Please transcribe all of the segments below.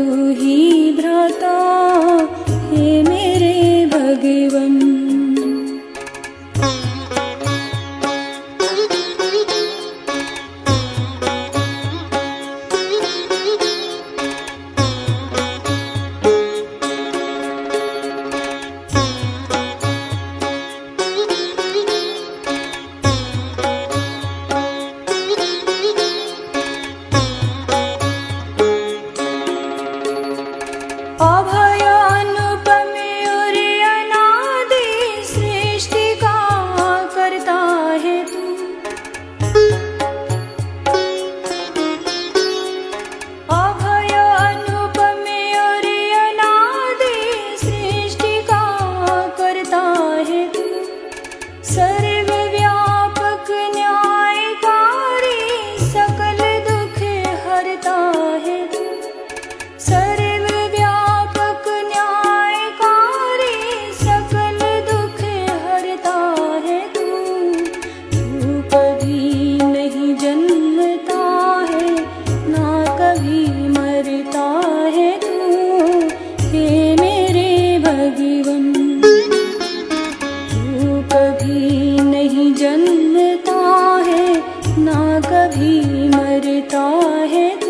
tu hi brata देता है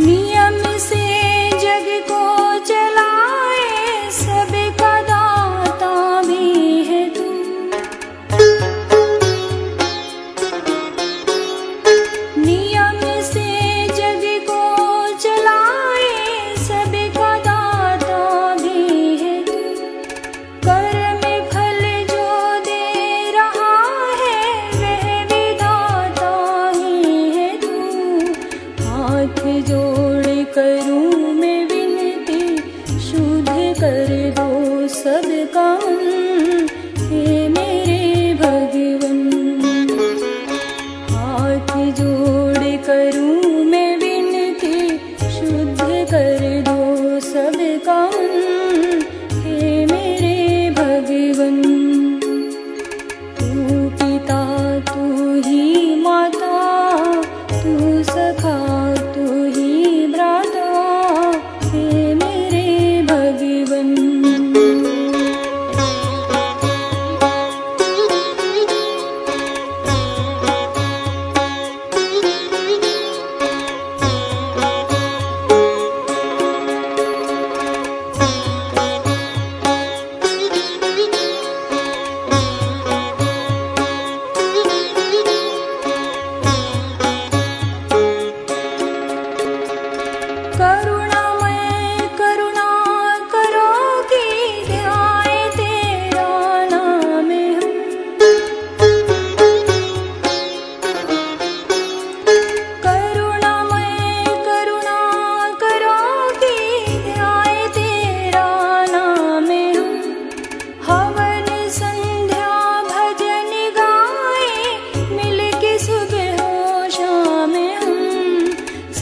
नियम से कर दो सब काम हे मेरे भगवन। हाथ जोड़ करूँ मैं विनती, शुद्ध कर दो सब काम हे मेरे भगवन। तू पिता, तू ही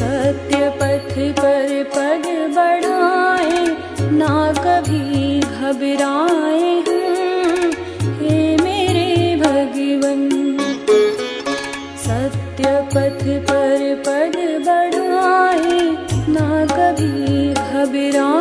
सत्य पथ पर पग बढ़ाए ना कभी घबराए हे मेरे भगवन सत्य पथ पर पग बढ़ाए ना कभी घबराए